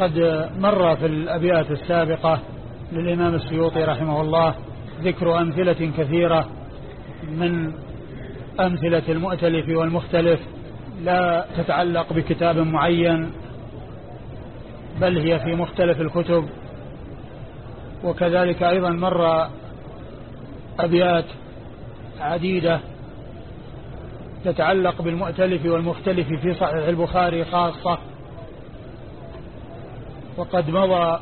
قد مر في الأبيات السابقة للإمام السيوطي رحمه الله ذكر أمثلة كثيرة من أمثلة المؤتلف والمختلف لا تتعلق بكتاب معين بل هي في مختلف الكتب. وكذلك أيضا مر أبيات عديدة تتعلق بالمؤتلف والمختلف في صحيح البخاري خاصة. وقد مضى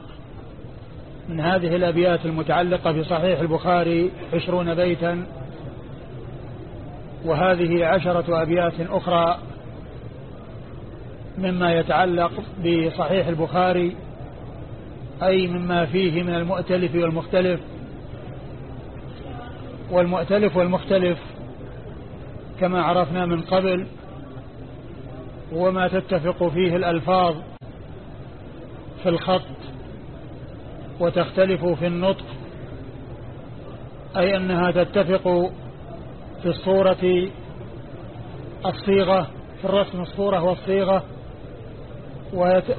من هذه الأبيات المتعلقة بصحيح البخاري عشرون بيتا وهذه عشرة أبيات أخرى مما يتعلق بصحيح البخاري أي مما فيه من المؤتلف والمختلف. والمؤتلف والمختلف كما عرفنا من قبل وما تتفق فيه الألفاظ. في الخط وتختلف في النطق أي أنها تتفق في الصورة الصيغة في الرسم الصورة والصيغة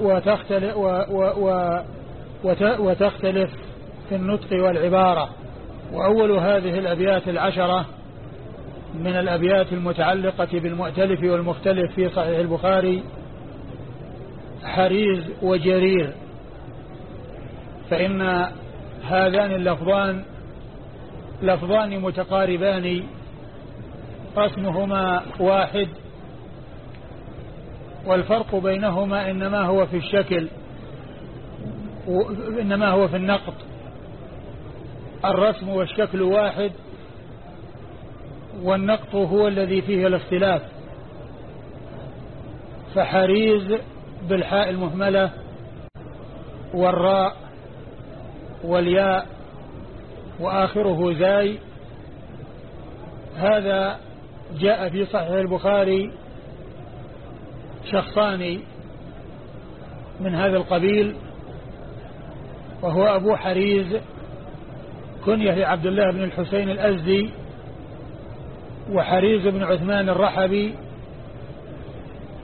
وتختلف, وتختلف في النطق والعبارة. وأول هذه الأبيات العشرة من الأبيات المتعلقة بالمؤتلف والمختلف في صحيح البخاري حريز وجرير. فإن هذان اللفظان لفظان متقاربان رسمهما واحد. والفرق بينهما إنما هو في الشكل إنما هو في النقط. الرسم والشكل واحد والنقط هو الذي فيه الاختلاف. فحريز بالحاء المهملة والراء والياء وآخره زاي. هذا جاء في صحيح البخاري شخصان من هذا القبيل وهو أبو حريز كنية لعبد الله بن الحسين الأزدي وحريز بن عثمان الرحبي.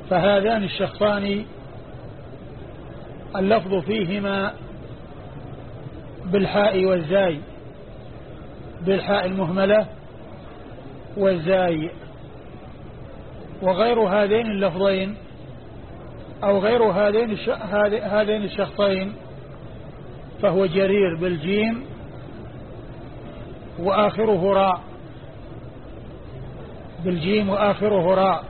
فهذان الشخصان اللفظ فيهما بالحاء والزاي بالحاء المهملة والزاي. وغير هذين اللفظين أو غير هذين هذين الشخصين فهو جرير بالجيم وآخره راء. بالجيم وآخره راء.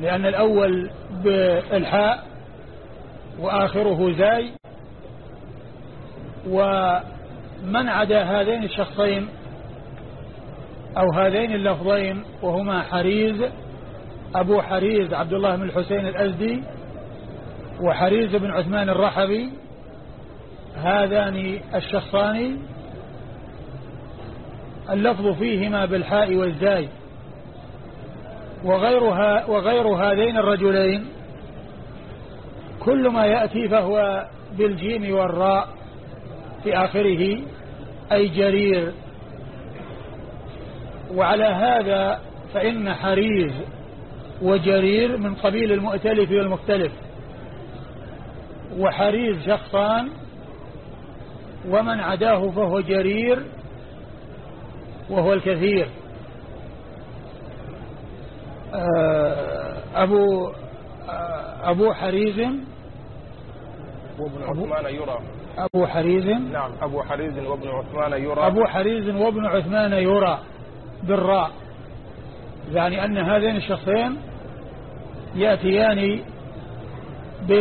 لأن الأول بالحاء وآخره زاي. ومن عدا هذين الشخصين أو هذين اللفظين وهما حريز أبو حريز عبد الله بن الحسين الأزدي وحريز بن عثمان الرحبي هذان الشخصان اللفظ فيهما بالحاء والزاي. وغيرها وغير هذين الرجلين كل ما يأتي فهو بالجيم والراء في آخره أي جرير. وعلى هذا فإن حريز وجرير من قبيل المؤتلف والمختلف. وحريز شخصان ومن عداه فهو جرير وهو الكثير. آه، أبو آه، أبو حريز وابن عثمان يرى. أبو حريز. نعم أبو حريز وابن عثمان يرى. أبو حريز وابن عثمان يرى بالراء. يعني أن هذين الشخصين يأتيان ب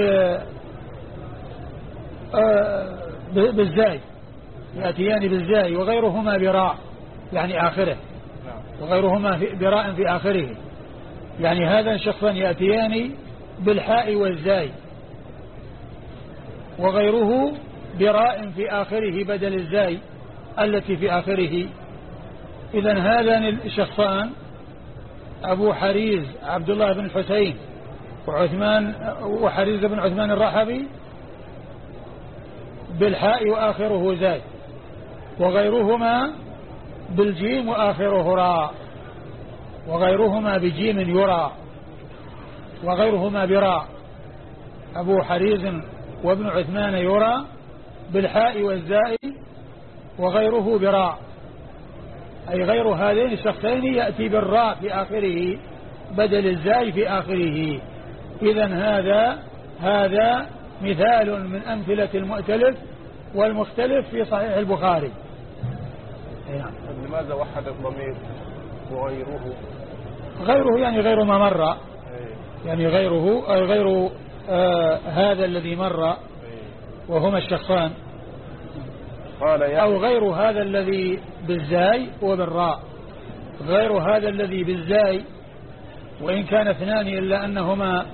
آه، بالزاي. يأتيان بالزاي وغيرهما براء يعني آخره. نعم. وغيرهما براء في آخره. يعني هذا الشخصان يأتيان بالحاء والزاي. وغيره براء في آخره بدل الزاي التي في آخره. إذا هذان الشخصان أبو حريز عبد الله بن الحسين وعثمان وحريز بن عثمان الرحبي بالحاء وآخره زاي وغيرهما بالجيم وآخره راء وغيرهما بجيم يرى وغيرهما براء. أبو حريز وابن عثمان يرى بالحاء والزاء وغيره براء. أي غير هذين الشخصين يأتي بالراء في آخره بدل الزاي في آخره. إذا هذا هذا مثال من أمثلة المؤتلف والمختلف في صحيح البخاري. نعم. لماذا وحد الضمير وغيره؟ غيره يعني غير ما مر. إيه. يعني غيره أي غير آه هذا الذي مر. وهما الشخصان. قال يا أو غير هذا الذي بالزاي وبالراء. غير هذا الذي بالزاي وإن كان اثنان إلا أنهما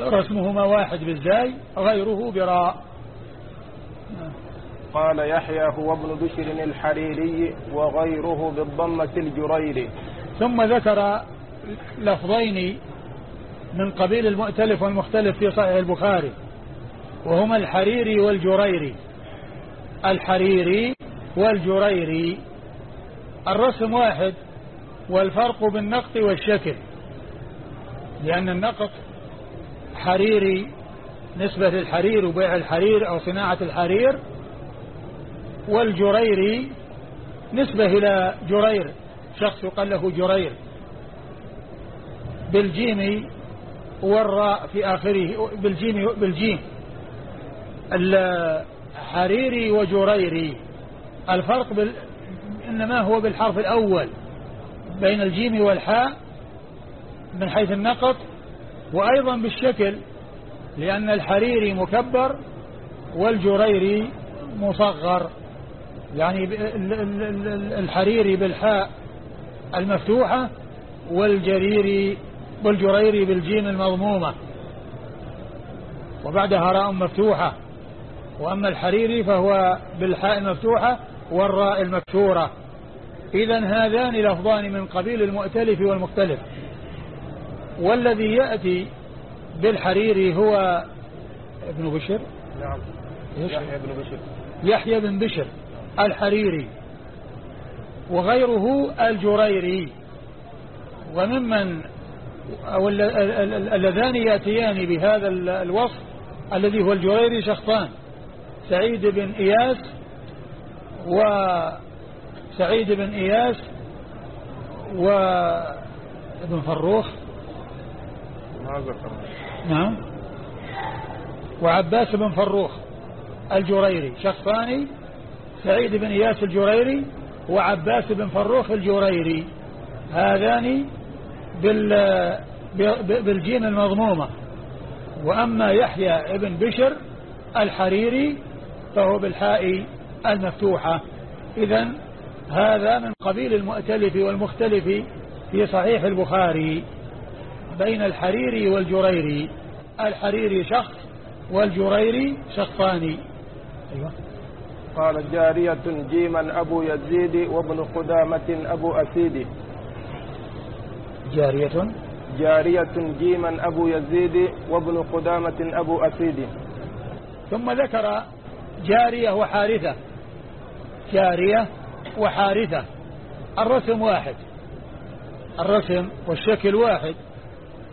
رسمهما واحد بالزاي غيره براء. قال يحيى هو ابن بشر الحريري وغيره بالضمة الجريري. ثم ذكر لفظين من قبيل المؤتلف والمختلف في صحيح البخاري وهما الحريري والجريري. الحريري والجريري. الرسم واحد والفرق بالنقط والشكل لأن النقط حريري نسبة للحرير وبيع الحرير أو صناعة الحرير والجريري نسبة إلى جرير شخص يقال له جرير. بالجيم والراء في آخره بالجيم بالجيم الحريري وجريري. الفرق بال إنما هو بالحرف الأول بين الجيم والحاء من حيث النقط وأيضا بالشكل لأن الحريري مكبر والجريري مصغر. يعني الحريري بالحاء المفتوحة والجريري والجريري بالجيم المضمومة. وبعدها راء مفتوحة. وأما الحريري فهو بالحاء المفتوحة والراء المكسورة. إذا هذان لفظان من قبيل المؤتلف والمختلف. والذي يأتي بالحريري هو ابن بشر؟ نعم. يحيى بن بشر. يحيى بن بشر الحريري. وغيره الجريري. وممن أو اللذان يأتيان بهذا الوصف الذي هو الجريري شخصان سعيد بن إياس وسعيد بن إياس وابن فروخ. نعم. وعباس بن فروخ الجريري شخصان سعيد بن إياس الجريري وعباس بن فروخ الجريري هذان بالجيم المضمومة وأما يحيى ابن بشر الحريري فهو بالحاء المفتوحة. إذا هذا من قبيل المؤتلف والمختلف في صحيح البخاري. بين الحريري والجريري. الحريري شخص والجريري شخصان. أيوة. قال جارية جيما أبو يزيد وابن قدامة أبو أسيد. جارية؟ جارية جيما أبو يزيد وابن قدامة أبو أسيد. ثم ذكر جارية وحارثة. جارية وحارثة. الرسم واحد. الرسم والشكل واحد.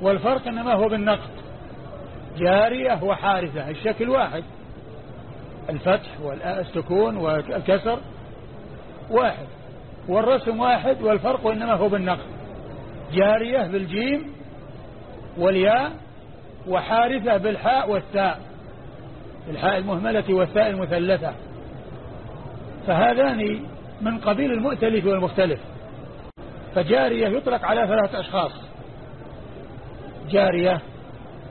والفرق إنما هو بالنقد. جارية وحارثة الشكل واحد. الفتح والسكون والكسر واحد. والرسم واحد والفرق إنما هو بالنقد. جارية بالجيم والياء وحارثة بالحاء والثاء. الحاء المهملة والثاء المثلثة. فهذان من قبيل المؤتلف والمختلف. فجارية يطلق على ثلاثة أشخاص. جارية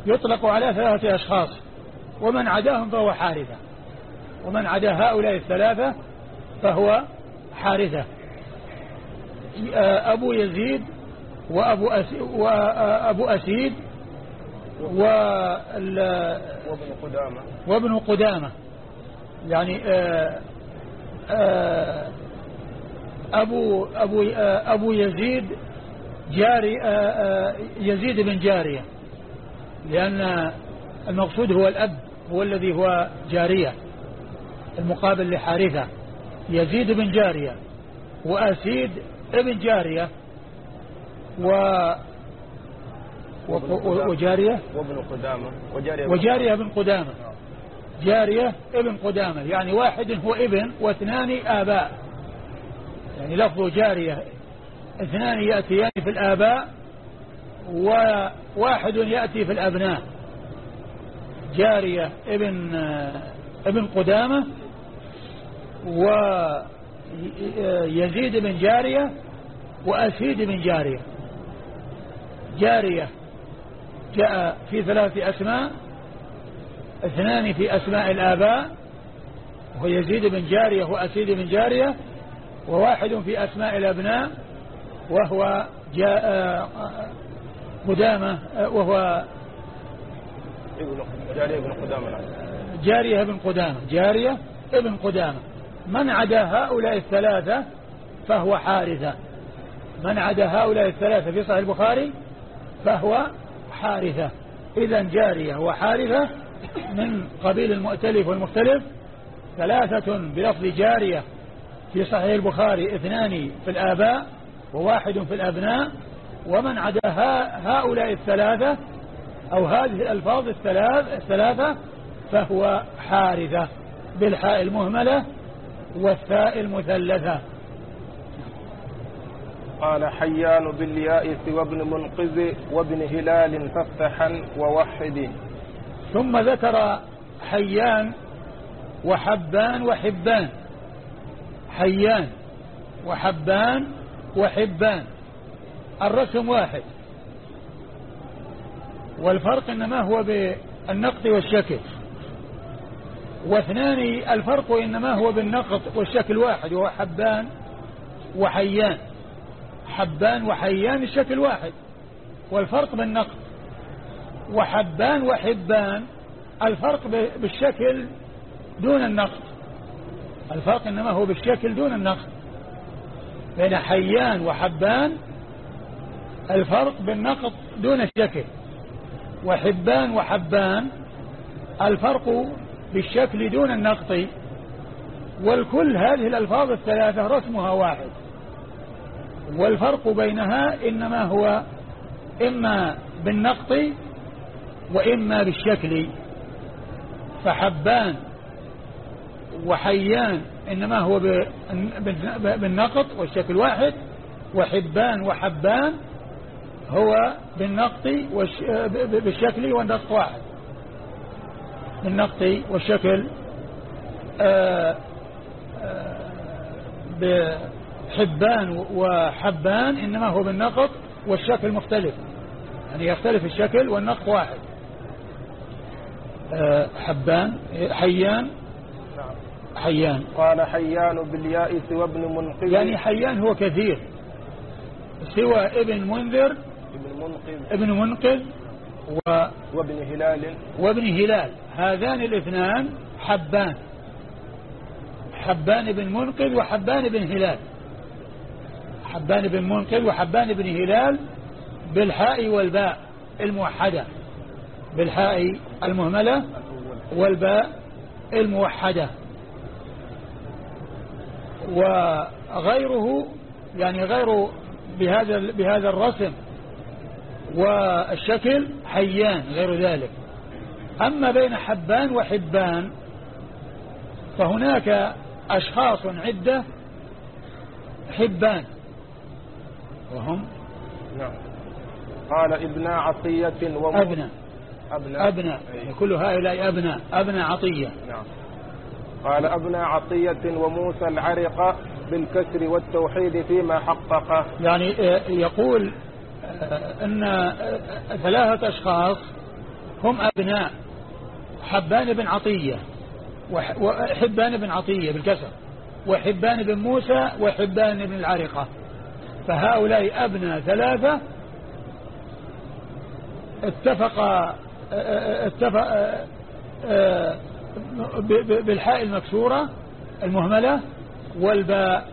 يطلق على ثلاثة أشخاص. ومن عداهم فهو حارثة. ومن عدا هؤلاء الثلاثة فهو حارثة. أبو يزيد وأبو, أسيد وأبو أسيد وابن قدامة. وابن قدامة. يعني أبو, أبو, أبو يزيد جاري يزيد بن جارية. لأن المقصود هو الأب هو الذي هو جارية المقابل لحارثة. يزيد بن جارية وأسيد ابن جارية. و وجارية؟ وابن قدامة. وجارية وجارية بن قدامة. جارية ابن قدامة. يعني واحد هو ابن واثنان آباء. يعني لفظ جارية. اثنان يأتيان في الآباء وواحد يأتي في الأبناء. جارية ابن ابن قدامة ويزيد بن جارية وأسيد بن جارية. جارية جاء في ثلاث أسماء اثنان في أسماء الآباء وهو يزيد بن جارية وأسيد بن جارية وواحد في أسماء الأبناء وهو جاء قدامة وهو جارية بن قدامة. جارية بن قدامة جارية ابن قدامة. من عدا هؤلاء الثلاثة فهو حارثة. من عدا هؤلاء الثلاثة في صحيح البخاري فهو حارثة. إذا جارية وحارثة من قبيل المؤتلف والمختلف. ثلاثة بلفظ جارية في صحيح البخاري اثنان في الآباء وواحد في الأبناء. ومن عدا هؤلاء الثلاثة أو هذه الألفاظ الثلاث الثلاثة فهو حارثة بالحاء المهملة والثاء المثلثة. قال حيان باليائس وابن منقذ وابن هلال فافتحا ووحد. ثم ذكر حيان وحبان وحبان. حيان وحبان وحبان. الرسم واحد. والفرق إنما هو بالنقط والشكل. واثنان الفرق إنما هو بالنقط والشكل واحد وهو حبان وحيان. حبان وحيان الشكل واحد والفرق بالنقط وحبان وحبان الفرق بالشكل دون النقط الفرق إنما هو بالشكل دون النقط بين حيان وحبان الفرق بالنقط دون الشكل. وحبان وحبان الفرق بالشكل دون النقط والكل هذه الألفاظ الثلاثة رسمها واحد. والفرق بينها إنما هو إما بالنقط وإما بالشكل. فحبان وحيان إنما هو بالنقط والشكل واحد وحبان وحبان هو بالنقط بالشكل والنقط واحد. بالنقط والشكل آه، آه، بحبان وحبان إنما هو بالنقط والشكل مختلف. يعني يختلف الشكل والنقط واحد. آه، حبان حيان. حيان. قال حيان باليائس وابن منقذ. يعني حيان هو كثير. سوى ابن منذر ابن منقذ. ابن منقذ و وابن هلال. وابن هلال. هذان الاثنان حبان. حبان بن منقذ وحبان بن هلال. حبان بن منقذ وحبان بن هلال بالحاء والباء الموحدة. بالحاء المهملة والباء الموحدة. وغيره يعني غير بهذا بهذا الرسم والشكل حيان غير ذلك. أما بين حبان وحبان فهناك أشخاص عدة حبان. وهم نعم. قال ابن عطية وموسى أبنى أبنى, أبنى. أي. كل هؤلاء أبنى أبنى عطية. نعم. قال ابن عطية وموسى العرق بالكسر والتوحيد فيما حقق. يعني آه، يقول آه، أن آه، ثلاثة أشخاص هم أبناء. حبان بن عطية وحبان بن عطية بالكسر وحبان بن موسى وحبان بن العرقة. فهؤلاء أبناء ثلاثة اتفق اتفق بالحاء المكسورة المهملة والباء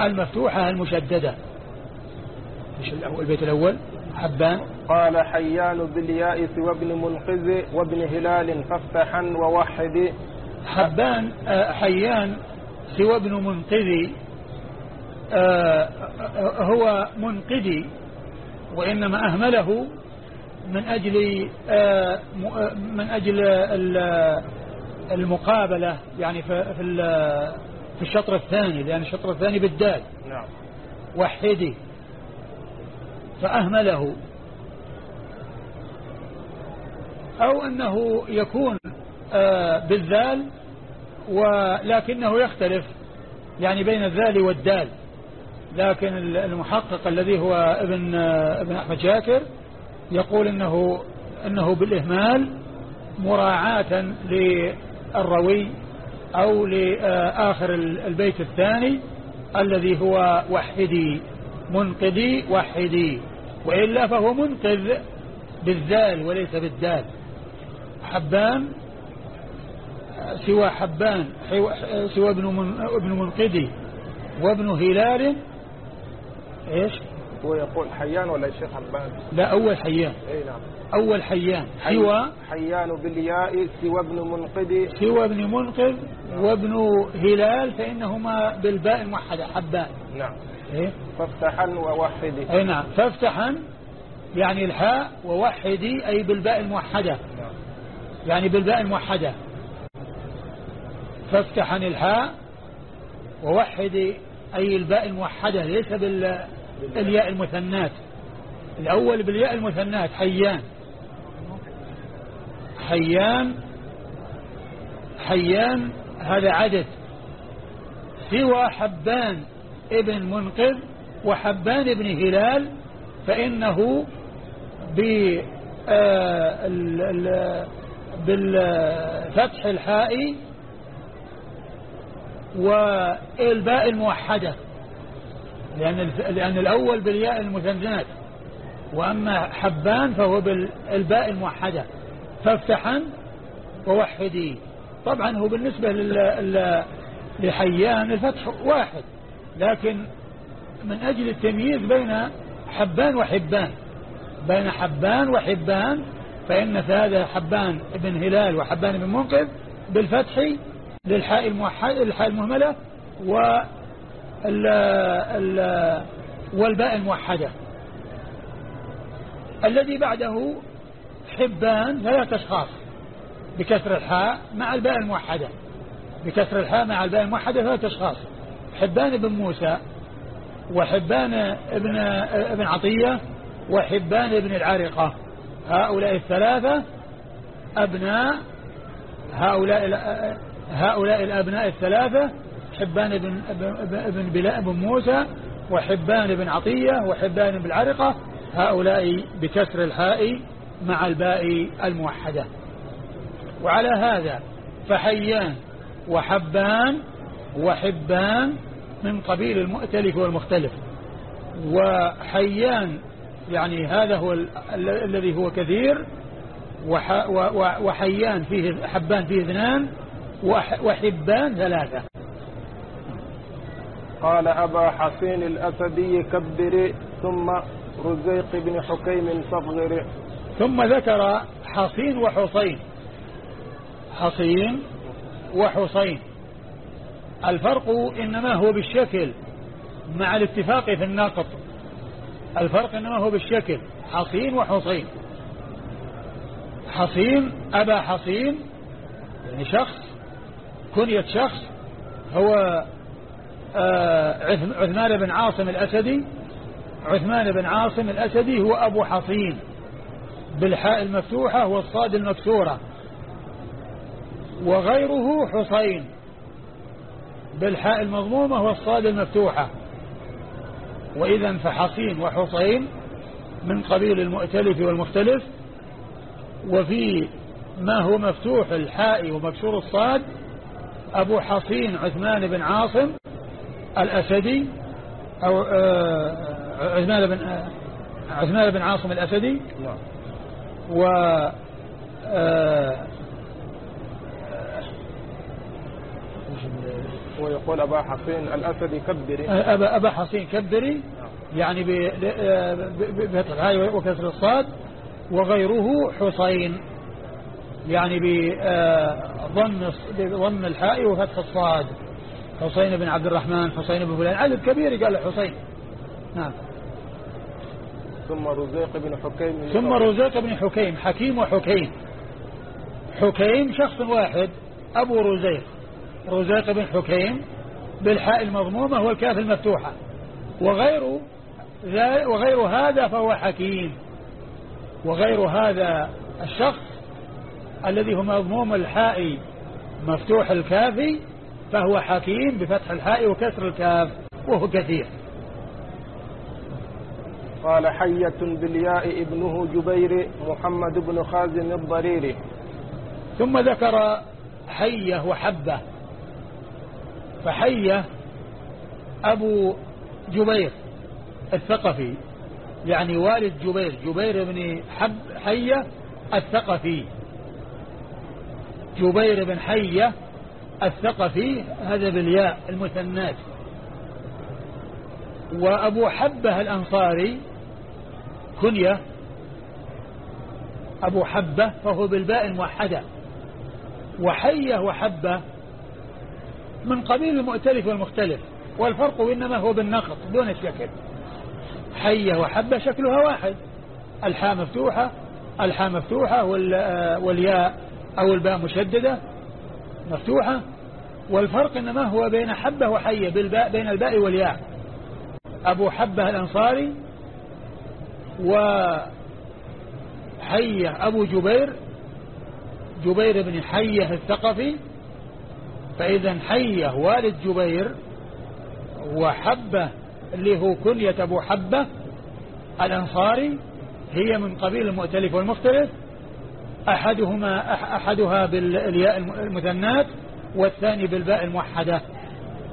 المفتوحة المشددة. مش البيت الأول. حبان. قال حيان باليائس وابن منقذ وابن هلال فافتحا ووحد حبان آه، حيان سوى ابن منقذي آه، هو منقذي وإنما أهمله من أجل آه، آه، من أجل المقابلة يعني في في الشطر الثاني لأن الشطر الثاني بالدال. نعم. وحدي. فأهمله. أو أنه يكون آه، بالذال ولكنه يختلف يعني بين الذال والدال. لكن المحقق الذي هو ابن ابن أحمد شاكر يقول إنه إنه بالإهمال مراعاة للروي أو لآخر البيت الثاني الذي هو وحدي منقذي وحدي وإلا فهو منقذ بالذال وليس بالدال. حبان سوى حبان سوى ابن ابن منقذي وابن هلال إيش؟ هو يقول حيان ولا الشيخ حبان؟ لا أول حيان. إي نعم. أول حيان. سوى؟ حيان بالياء سوى ابن منقذ. سوى ابن منقذ وابن هلال فإنهما بالباء الموحدة حبان. نعم. إيه؟ فافتحا ووحدي. أي نعم. فافتحا يعني الحاء ووحدي أي بالباء الموحدة. نعم. يعني بالباء الموحدة. فافتحا الحاء ووحدي أي الباء الموحدة ليس بالياء المثنات. الأول بالياء المثنات حيان. حيان حيان هذا عدد. سوى حبان ابن منقذ وحبان ابن هلال فإنه آه، بالفتح الحاء والباء الموحدة لأن, لأن الأول بالياء المثنات وأما حبان فهو بالباء الموحدة. فافتحا ووحدي. طبعا هو بالنسبة لحيان الفتح واحد لكن من أجل التمييز بين حبان وحبان. بين حبان وحبان فإن هذا حبان ابن هلال وحبان ابن منقذ بالفتح للحاء الموحد الحاء المهملة و والباء الموحدة. الذي بعده حبان ثلاث أشخاص بكسر الحاء مع الباء الموحدة. بكسر الحاء مع الباء الموحدة ثلاث أشخاص حبان بن موسى وحبان ابن ابن عطية وحبان ابن العارقة هؤلاء الثلاثة أبناء هؤلاء هؤلاء الأبناء الثلاثة حبان بن ابن بلاء بن موسى وحبان بن عطية وحبان بن العرقة هؤلاء بكسر الحاء مع الباء الموحدة. وعلى هذا فحيان وحبان وحبان من قبيل المؤتلف والمختلف. وحيان يعني هذا هو الذي هو كثير وحيان فيه حبان فيه اثنان وحبان ثلاثة. قال أبا حسين الأسدي كبر ثم رزيق بن حكيم صغر ثم ذكر حصين وحصين. حصين وحصين. الفرق إنما هو بالشكل مع الاتفاق في الناقط الفرق إنما هو بالشكل. حصين وحصين. حصين أبا حصين يعني شخص كنية شخص هو آه، عثمان بن عاصم الأسدي عثمان بن عاصم الأسدي هو أبو حصين بالحاء المفتوحة والصاد المكسورة وغيره حصين بالحاء المضمومة والصاد المفتوحة. وإذا فحصين وحصين من قبيل المؤتلف والمختلف وفي ما هو مفتوح الحاء ومكسور الصاد أبو حصين عثمان بن عاصم الأسدي أو آه، عثمان بن آه، عثمان بن عاصم الأسدي. نعم. و آه، ويقول أبا حصين الأسدي كبري. أبا, أبا حصين كبري نعم. يعني بفتح الهاء وكسر الصاد وغيره حصين. يعني بضم بضم الحاء وفتح الصاد. حسين بن عبد الرحمن حسين بن فلان. عدد كبير قال له حسين. نعم. ثم رزيق بن حكيم. ثم رزيق بن حكيم حكيم وحكيم. حكيم شخص واحد أبو رزيق. رزيق بن حكيم بالحاء المضمومة والكاف المفتوحة. وغير وغير هذا فهو حكيم. وغير هذا الشخص الذي هو مضموم الحاء مفتوح الكاف فهو حكيم بفتح الحاء وكسر الكاف وهو كثير. قال حية بالياء ابنه جبير محمد بن خازم الضريري. ثم ذكر حية وحبة. فحية أبو جبير الثقفي يعني والد جبير جبير بن حب حية الثقفي. جبير بن حية الثقفي هذا بالياء المثنات. وأبو حبة الأنصاري كنية. أبو حبة فهو بالباء الموحدة. وحية وحبة من قبيل المؤتلف والمختلف والفرق إنما هو بالنقط دون الشكل. حية وحبة شكلها واحد الحاء مفتوحة الحاء مفتوحة والياء أو الباء مشددة مفتوحة والفرق إنما هو بين حبة وحية بالباء بين الباء والياء. أبو حبة الأنصاري وحية أبو جبير جبير بن حية الثقفي. فإذا حية والد جبير وحبة اللي هو كنية أبو حبة الأنصاري هي من قبيل المؤتلف والمختلف أحدهما أحدها بالياء المثنات والثاني بالباء الموحدة.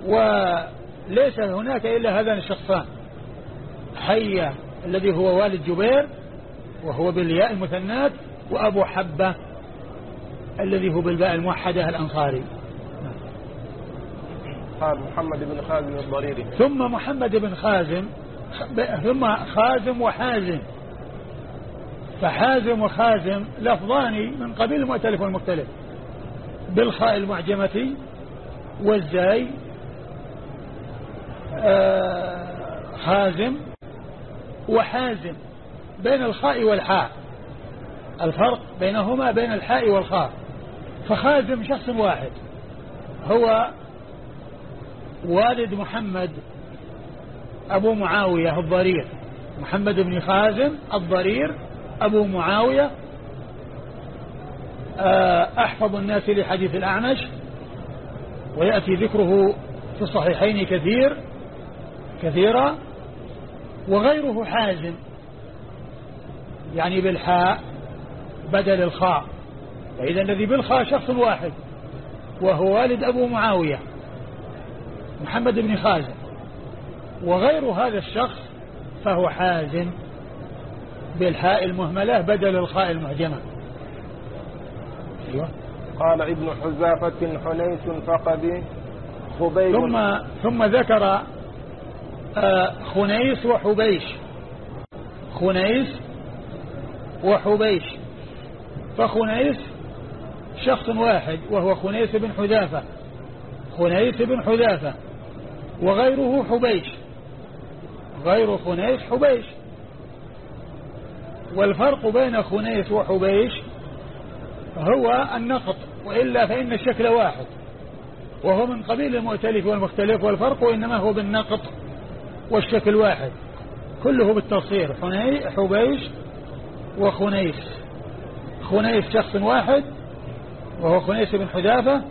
وليس هناك إلا هذان الشخصان. حية الذي هو والد جبير وهو بالياء المثنات وأبو حبة الذي هو بالباء الموحدة الأنصاري. قال محمد بن خازم الضريري. ثم محمد بن خازم ثم خازم وحازم. فحازم وخازم لفظان من قبيل المؤتلف والمختلف. بالخاء المعجمة والزاي آه خازم وحازم بين الخاء والحاء. الفرق بينهما بين الحاء والخاء. فخازم شخص واحد هو والد محمد أبو معاوية الضرير. محمد بن خازم الضرير أبو معاوية آه، أحفظ الناس لحديث الأعمش ويأتي ذكره في الصحيحين كثير كثيرا وغيره حازم يعني بالحاء بدل الخاء فإذا الذي بالخاء شخص واحد وهو والد أبو معاوية محمد بن خازم وغير هذا الشخص فهو حازم. بالحاء المهملة بدل الخاء المعجمة. أيوة. قال ابن حزافة حنيس فقد خبيب ثم ثم ذكر آه، خنيس وحبيش. خنيس وحبيش. فخنيس شخص واحد وهو خنيس بن حذافة. خنيس بن حذافة. وغيره حبيش. غير خنيس حبيش. والفرق بين خنيس وحبيش هو النقط وإلا فإن الشكل واحد. وهو من قبيل المؤتلف والمختلف والفرق إنما هو بالنقط والشكل واحد. كله بالتصير حبيش وخنيس. خنيس شخص واحد وهو خنيس بن حذافة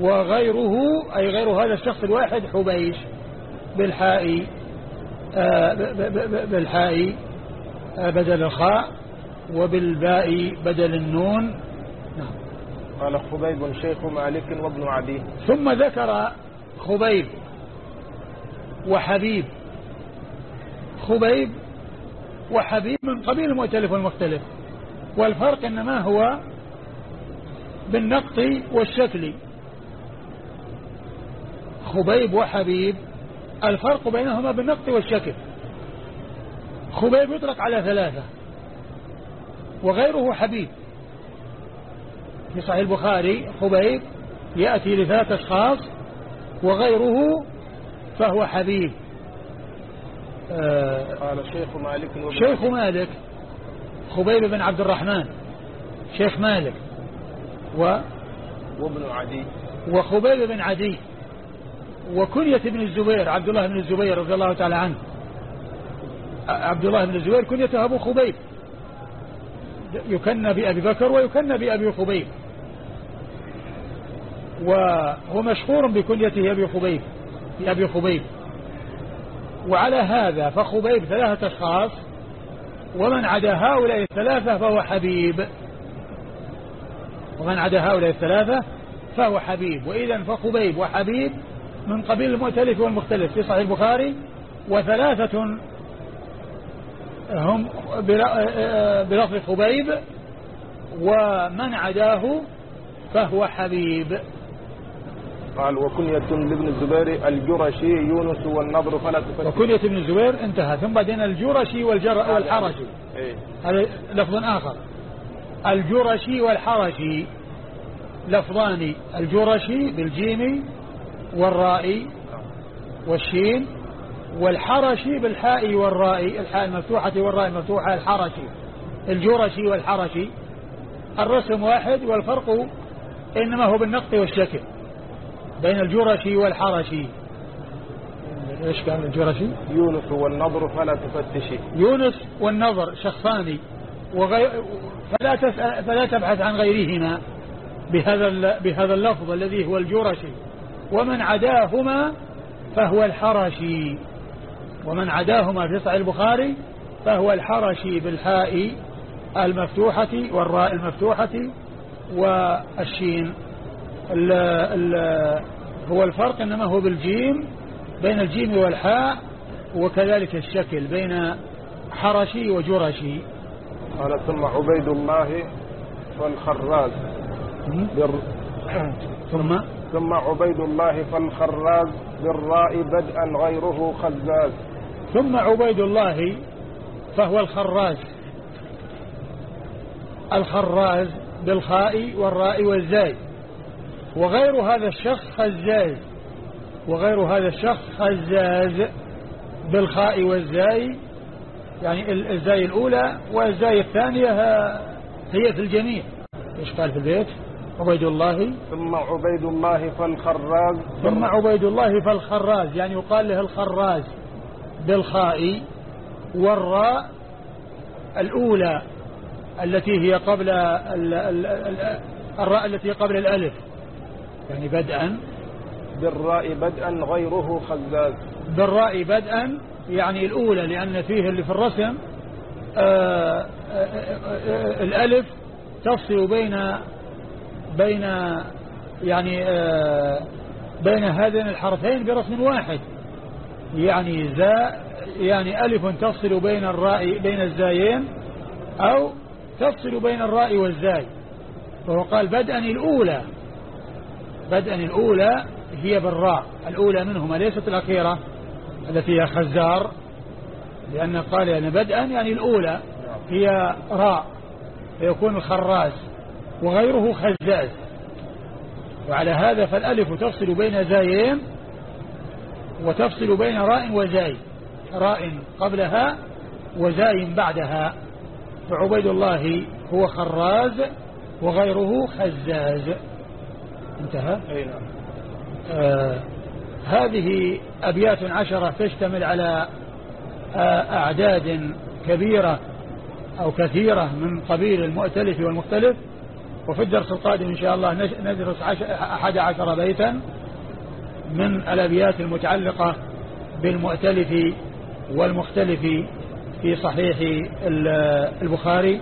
وغيره أي غير هذا الشخص الواحد حبيش بالحاء آه، بالحاء بدل الخاء وبالباء بدل النون. نعم. قال خبيب شيخ مالك وابن عدي. ثم ذكر خبيب وحبيب. خبيب وحبيب من قبيل المؤتلف والمختلف. والفرق إنما هو بالنقط والشكل. خبيب وحبيب الفرق بينهما بالنقط والشكل. خبيب يطلق على ثلاثة. وغيره حبيب. في صحيح البخاري خبيب يأتي لثلاثة أشخاص وغيره فهو حبيب. آه قال شيخ مالك شيخ مالك. خبيب بن عبد الرحمن. شيخ مالك. و وابن عدي. وخبيب بن عدي. وكنية ابن الزبير عبد الله بن الزبير رضي الله تعالى عنه. عبد الله بن الزبير كنيته أبو خبيب. يكنى بأبي بكر ويكنى بأبي خبيب. وهو مشهور بكنيته أبي خبيب بأبي خبيب. وعلى هذا فخبيب ثلاثة أشخاص ومن عدا هؤلاء الثلاثة فهو حبيب. ومن عدا هؤلاء الثلاثة فهو حبيب. وإذا فخبيب وحبيب من قبيل المؤتلف والمختلف في صحيح البخاري وثلاثة هم بلفظ خبيب ومن عداه فهو حبيب. قال وكنية لابن الزبير الجرشي يونس والنضر فلا تفتش وكنية ابن الزبير انتهى ثم بعدين الجرشي والجر والحرشي. إيه؟ هذا لفظ آخر. الجرشي والحرشي. لفظان. الجرشي بالجيم والراء والشين والحرشي بالحاء والراء الحاء المفتوحة والراء المفتوحة الحرشي. الجرشي والحرشي. الرسم واحد والفرق إنما هو بالنقط والشكل بين الجرشي والحرشي. إيش قال الجرشي؟ يونس والنظر فلا تفتشي يونس والنظر شخصان. وغير فلا تسأل فلا تبحث عن غيرهما بهذا بهذا اللفظ الذي هو الجرشي. ومن عداهما فهو الحرشي. ومن عداهما في صحيح البخاري فهو الحرشي بالحاء المفتوحة والراء المفتوحة والشين. ال ال هو الفرق إنما هو بالجيم بين الجيم والحاء وكذلك الشكل بين حرشي وجرشي. قال ثم عبيد الله والخراز بر... ثم؟ ثم عبيد الله فالخراز بالراء بدءا غيره خزاز. ثم عبيد الله فهو الخراز الخراز بالخاء والراء والزاي. وغير هذا الشخص خزاز. وغير هذا الشخص خزاز بالخاء والزاي. يعني الزاي الأولى والزاي الثانية هي في الجميع. إيش قال في البيت؟ عبيد الله. ثم عبيد الله فالخراز ثم عبيد الله فالخراز يعني يقال له الخراز بالخاء والراء الأولى التي هي قبل الراء التي قبل الألف. يعني بدءا. بالراء بدءا غيره خزاز. بالراء بدءا يعني الأولى لأن فيه اللي في الرسم آآ آه، آآ آه، آه، الألف تفصل بين بين يعني بين هذين الحرفين برسم واحد. يعني زاء يعني ألف تفصل بين الراء بين الزايين أو تفصل بين الراء والزاي. فهو قال بدءا الأولى. بدءا الأولى هي بالراء. الأولى منهما ليست الأخيرة التي هي خزار. لأن قال يعني بدءا يعني الأولى هي راء فيكون الخراس وغيره خزاز. وعلى هذا فالألف تفصل بين زايين وتفصل بين راء وزاي. راء قبلها وزاي بعدها. فعبيد الله هو خراز وغيره خزاز. انتهى؟ نعم. آه هذه أبيات عشرة تشتمل على آه أعداد كبيرة أو كثيرة من قبيل المؤتلف والمختلف. وفي الدرس القادم إن شاء الله ندرس أحد عشر بيتا. من الأبيات المتعلقة بالمؤتلف والمختلف في صحيح البخاري.